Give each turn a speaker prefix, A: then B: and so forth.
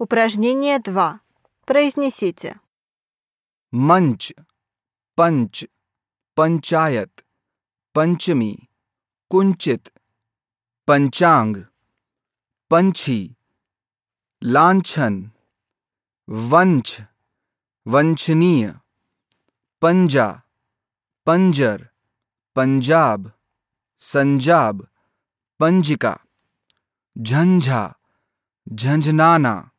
A: Упражнение 2. Произнесите.
B: मंच पंच पंचायत पंचमी कुंचित पंचांग पंछी लांछन वंश वंछनीय पंजा पंजर पंजाब संजाब पंजिका झंझा झंझनाना